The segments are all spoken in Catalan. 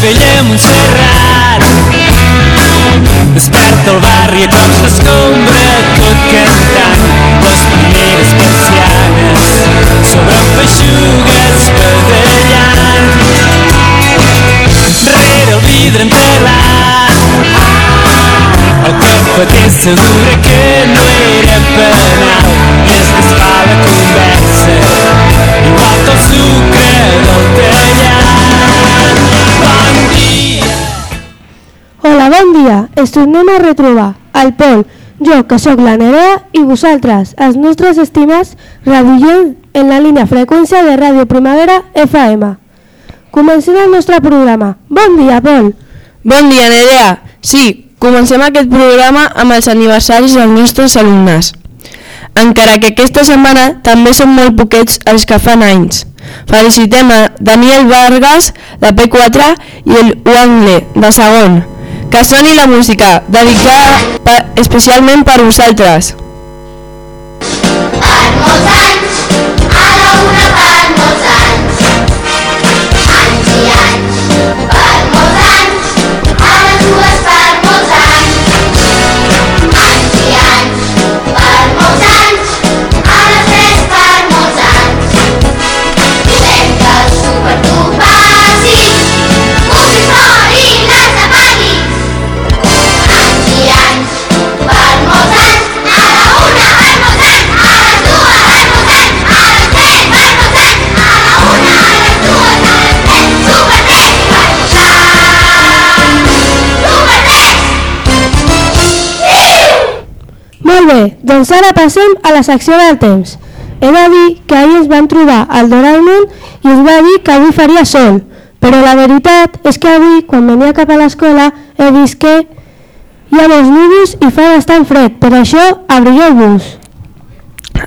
vella Montserrat Desperta el barri a cops d'escombra tot que s'adura que no era penal i es desfà la conversa, igual que el sucre del tallat. Bon dia! Hola, bon dia. Ens tornem a retrobar. El Pol, jo, que sóc la Nerea, i vosaltres, els nostres estimats radioients en la línia freqüència de Ràdio Primavera FM. Comencem el nostre programa. Bon dia, Pol. Bon dia, Nerea. Sí, comencem aquest programa amb els aniversaris dels nostres alumnes. Encara que aquesta setmana també són molt poquets els que fan anys. Felicitem a Daniel Vargas, de P4, i el Wangle, de segon. Que soni la música, dedicada per, especialment per vosaltres. Per bé, doncs ara passem a la secció del temps. He de dir que ahir ens vam trobar al Doraemon i ens va dir que avui faria sol, però la veritat és que avui, quan venia cap a l'escola, he vist que hi ha molts núvols i fa bastant fred, per això abrigueu-vos.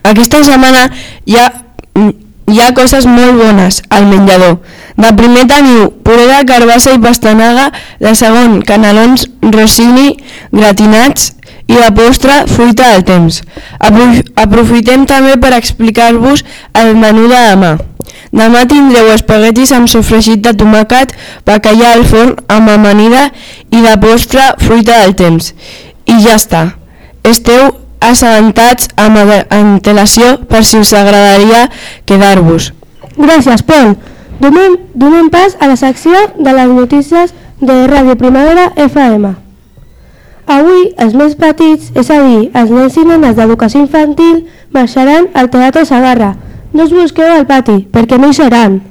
Aquesta setmana hi ha, hi ha coses molt bones al menjador. De primer teniu puré de carbassa i pastanaga, de segon canelons rossini gratinats i de postre fruita del temps. Apro- Aprofitem també per explicar-vos el menú de demà. Demà tindreu espaguetis amb sofregit de tomàquet, bacallà al forn amb amanida i de postre fruita del temps. I ja està. Esteu assabentats amb antelació per si us agradaria quedar-vos. Gràcies, Pol. Donem, donem pas a la secció de les notícies de Ràdio Primavera FM. Avui, els més petits, és a dir, els nens i nenes d'educació infantil, marxaran al Teatre Sagarra. No us busqueu al pati, perquè no hi seran.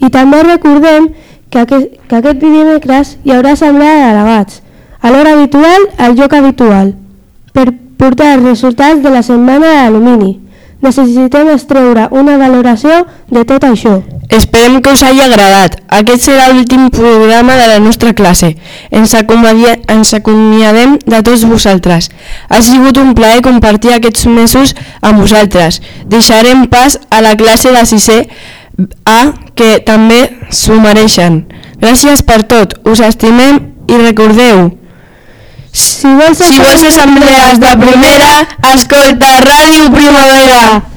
I també recordem que aquest, que aquest dimecres hi haurà assemblea de delegats, a l'hora habitual, al lloc habitual, per portar els resultats de la setmana de. Necessitem extreure una valoració de tot això. Esperem que us hagi agradat. Aquest serà l'últim programa de la nostra classe. Ens, ens acomiadem de tots vosaltres. Ha sigut un plaer compartir aquests mesos amb vosaltres. Deixarem pas a la classe de 6è A, que també s'ho mereixen. Gràcies per tot. Us estimem i recordeu... Si vols, Si vols assemblees de primera, escolta Ràdio Primavera.